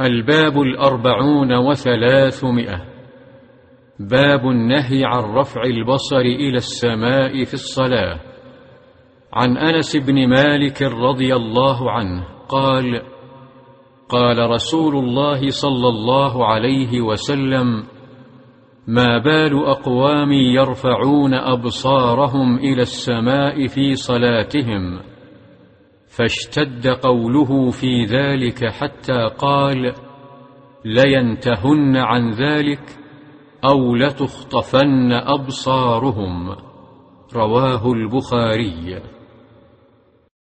الباب الأربعون وثلاثمائة. باب النهي عن رفع البصر إلى السماء في الصلاة. عن أنس بن مالك رضي الله عنه قال قال رسول الله صلى الله عليه وسلم ما بال أقوام يرفعون أبصارهم إلى السماء في صلاتهم فاشتد قوله في ذلك حتى قال لينتهن عن ذلك أو لتخطفن أبصارهم. رواه البخاري.